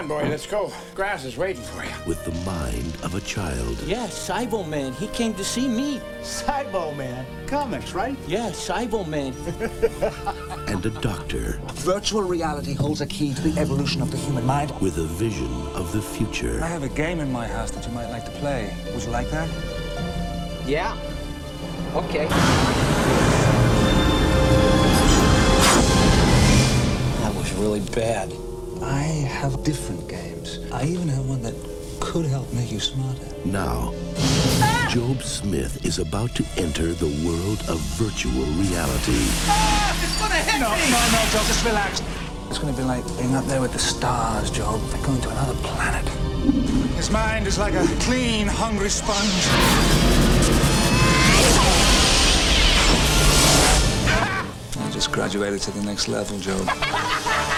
Joe, come on, boy, let's go. Grass is waiting for you. With the mind of a child. Yeah, Cybo Man. He came to see me. Cybo Man. Comics, right? Yeah, Cybo Man. and a doctor. Virtual reality holds a key to the evolution of the human mind. With a vision of the future. I have a game in my house that you might like to play. Would you like that? Yeah. Okay. That was really bad. I have different games. I even have one that could help make you smarter. Now, Job Smith is about to enter the world of virtual reality. Ah, it's gonna hit no, me! No, no, Job, just relax. It's gonna be like being up there with the stars, Job. They're going to another planet. His mind is like a clean, hungry sponge. I just graduated to the next level, Job.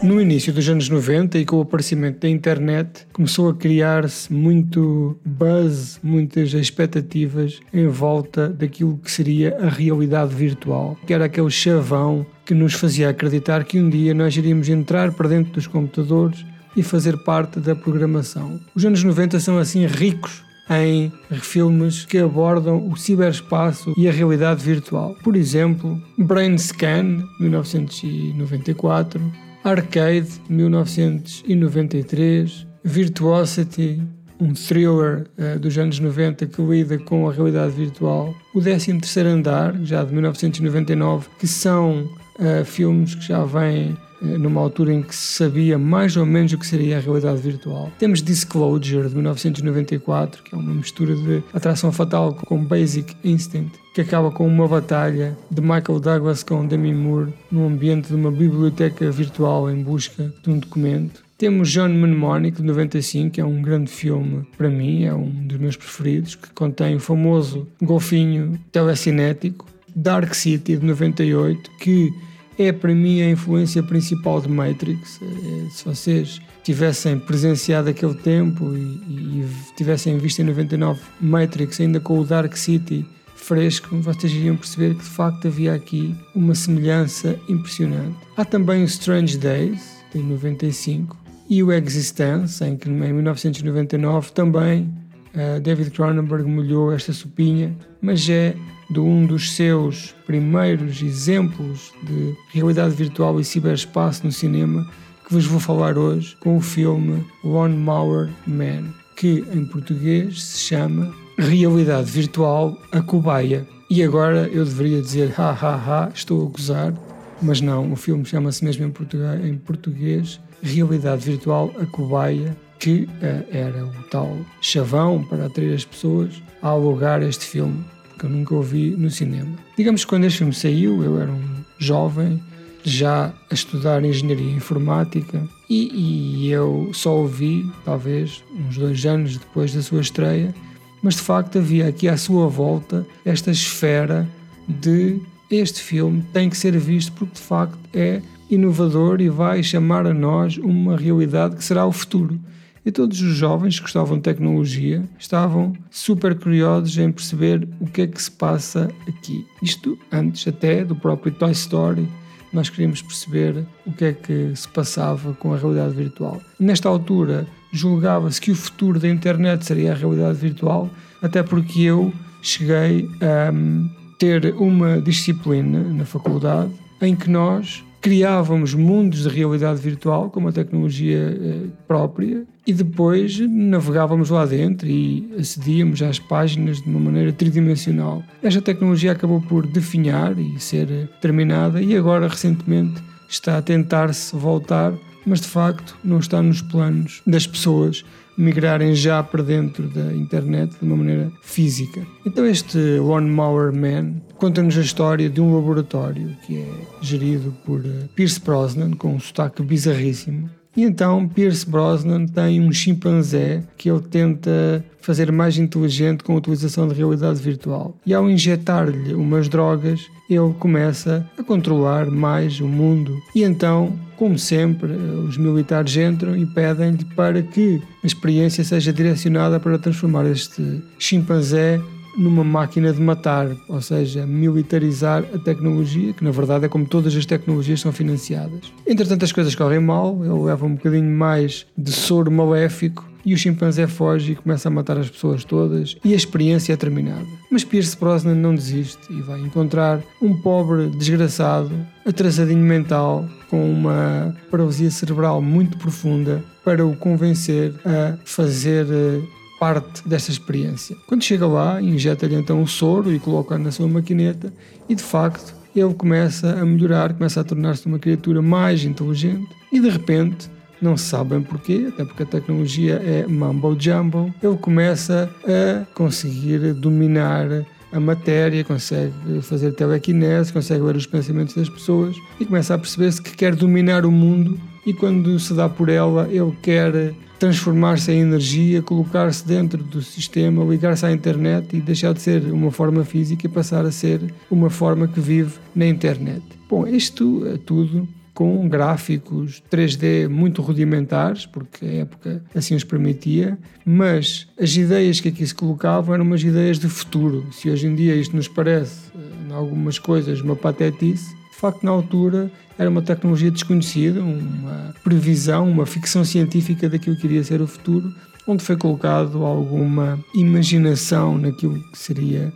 No início dos anos 90 e com o aparecimento da internet, começou a criar-se muito buzz, muitas expectativas em volta daquilo que seria a realidade virtual, que era aquele chavão que nos fazia acreditar que um dia nós iríamos entrar para dentro dos computadores e fazer parte da programação. Os anos 90 são assim ricos em filmes que abordam o ciberespaço e a realidade virtual. Por exemplo, Brain Scan, 1994, Arcade, 1993, Virtuosity, um thriller uh, dos anos 90 que lida com a realidade virtual, O 13 Andar, já de 1999, que são uh, filmes que já vêm numa altura em que se sabia mais ou menos o que seria a realidade virtual. Temos Disclosure de 1994, que é uma mistura de atração fatal com Basic Instinct, que acaba com uma batalha de Michael Douglas com Demi Moore num ambiente de uma biblioteca virtual em busca de um documento. Temos John Mnemonic de 95, que é um grande filme para mim, é um dos meus preferidos, que contém o famoso golfinho telecinético. Dark City de 98, que é para mim a influência principal de Matrix. É, se vocês tivessem presenciado aquele tempo e, e, tivessem visto em 99 Matrix ainda com o Dark City fresco, vocês iriam perceber que de facto havia aqui uma semelhança impressionante. Há também o Strange Days, de 95, e o Existence, em que em 1999 também uh, David Cronenberg molhou esta sopinha, mas é de um dos seus primeiros exemplos de realidade virtual e ciberespaço no cinema que vos vou falar hoje com o filme One Mower Man, que em português se chama Realidade Virtual A Cobaia. E agora eu deveria dizer ha ha ha, estou a gozar, mas não, o filme chama-se mesmo em português, em português Realidade Virtual A Cobaia, que era o tal chavão para atrair as pessoas a alugar este filme que eu nunca ouvi no cinema. Digamos que quando este filme saiu, eu era um jovem, já a estudar engenharia informática, e, e eu só ouvi, talvez, uns dois anos depois da sua estreia, mas de facto havia aqui à sua volta esta esfera de este filme tem que ser visto porque de facto é inovador e vai chamar a nós uma realidade que será o futuro. E todos os jovens que gostavam de tecnologia estavam super curiosos em perceber o que é que se passa aqui. Isto antes até do próprio Toy Story, nós queríamos perceber o que é que se passava com a realidade virtual. Nesta altura, julgava-se que o futuro da internet seria a realidade virtual, até porque eu cheguei a hum, ter uma disciplina na faculdade em que nós criávamos mundos de realidade virtual com uma tecnologia eh, própria e depois navegávamos lá dentro e acedíamos às páginas de uma maneira tridimensional. Esta tecnologia acabou por definhar e ser terminada e agora recentemente está a tentar-se voltar, mas de facto não está nos planos das pessoas migrarem já para dentro da internet de uma maneira física. Então este One Mower Man conta-nos a história de um laboratório que é gerido por eh, Pierce Brosnan, com um sotaque bizarríssimo, e então Pierce Brosnan tem um chimpanzé que ele tenta fazer mais inteligente com a utilização de realidade virtual. E ao injetar-lhe umas drogas, ele começa a controlar mais o mundo. E então, como sempre, os militares entram e pedem-lhe para que a experiência seja direcionada para transformar este chimpanzé numa máquina de matar, ou seja, militarizar a tecnologia, que na verdade é como todas as tecnologias são financiadas. Entretanto, as coisas correm mal, ele leva um bocadinho mais de soro maléfico e o chimpanzé foge e começa a matar as pessoas todas e a experiência é terminada. Mas Pierce Brosnan não desiste e vai encontrar um pobre desgraçado, atrasadinho mental, com uma paralisia cerebral muito profunda para o convencer a fazer eh, parte desta experiência. Quando chega lá, injeta-lhe então o soro e coloca na sua maquineta e de facto ele começa a melhorar, começa a tornar-se uma criatura mais inteligente e de repente não se sabe bem porquê, até porque a tecnologia é mambo jumbo, ele começa a conseguir dominar a matéria, consegue fazer telequinese, consegue ler os pensamentos das pessoas e começa a perceber-se que quer dominar o mundo e quando se dá por ela, ele quer transformar-se em energia, colocar-se dentro do sistema, ligar-se à internet e deixar de ser uma forma física e passar a ser uma forma que vive na internet. Bom, isto é tudo com gráficos 3D muito rudimentares, porque a época assim os permitia, mas as ideias que aqui se colocavam eram umas ideias de futuro. Se hoje em dia isto nos parece, eh, em algumas coisas, uma patetice, de facto, na altura, era uma tecnologia desconhecida, uma previsão, uma ficção científica daquilo que iria ser o futuro, onde foi colocado alguma imaginação naquilo que seria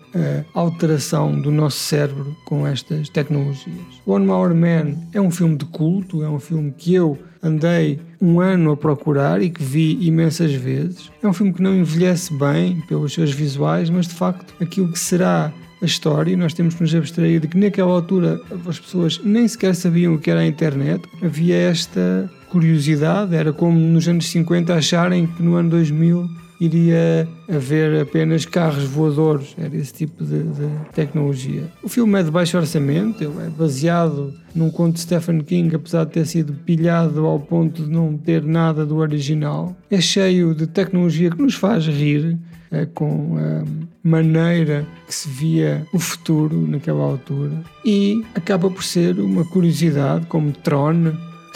a alteração do nosso cérebro com estas tecnologias. One More Man é um filme de culto, é um filme que eu andei um ano a procurar e que vi imensas vezes. É um filme que não envelhece bem pelos seus visuais, mas de facto aquilo que será a história, nós temos que nos abstrair de que naquela altura as pessoas nem sequer sabiam o que era a internet. Havia esta curiosidade, era como nos anos 50 acharem que no ano 2000 iria haver apenas carros voadores, era esse tipo de, de, tecnologia. O filme é de baixo orçamento, é baseado num conto de Stephen King, apesar de ter sido pilhado ao ponto de não ter nada do original. É cheio de tecnologia que nos faz rir, é, com a maneira que se via o futuro naquela altura e acaba por ser uma curiosidade como Tron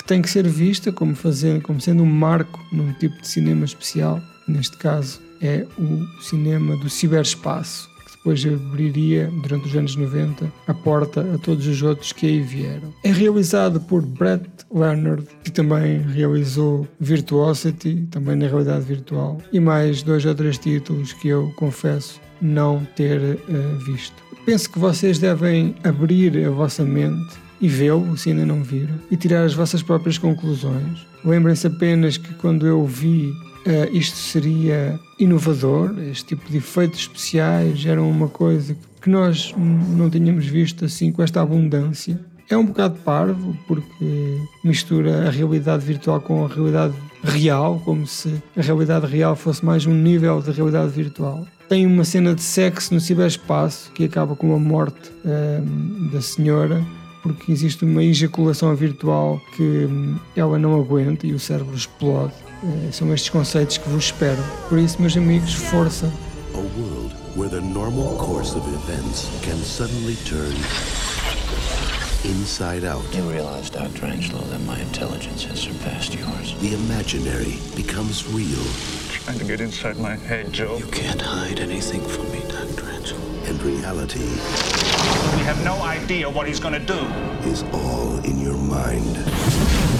tem que ser vista como, fazendo, como sendo um marco num tipo de cinema especial. Neste caso é o cinema do ciberespaço, que depois abriria, durante os anos 90, a porta a todos os outros que aí vieram. É realizado por Brett Leonard, que também realizou Virtuosity, também na realidade virtual, e mais dois ou três títulos que eu confesso não ter uh, visto. Penso que vocês devem abrir a vossa mente e vê-lo, se ainda não viram, e tirar as vossas próprias conclusões. Lembrem-se apenas que quando eu vi uh, isto seria inovador, este tipo de efeitos especiais eram uma coisa que nós não tínhamos visto assim com esta abundância. É um bocado parvo porque mistura a realidade virtual com a realidade real, como se a realidade real fosse mais um nível de realidade virtual. Tem uma cena de sexo no ciberespaço que acaba com a morte uh, da senhora porque existe uma ejaculação virtual que hum, ela não aguenta e o cérebro explode. Eh, são estes conceitos que vos espero. Por isso, meus amigos, força. A world where the normal course of events can suddenly turn inside out. You realize, Dr. Angelo, that my intelligence has surpassed yours. The imaginary becomes real. Trying to get inside my head, Joe. You can't hide anything from me. And reality. We have no idea what he's gonna do. Is all in your mind.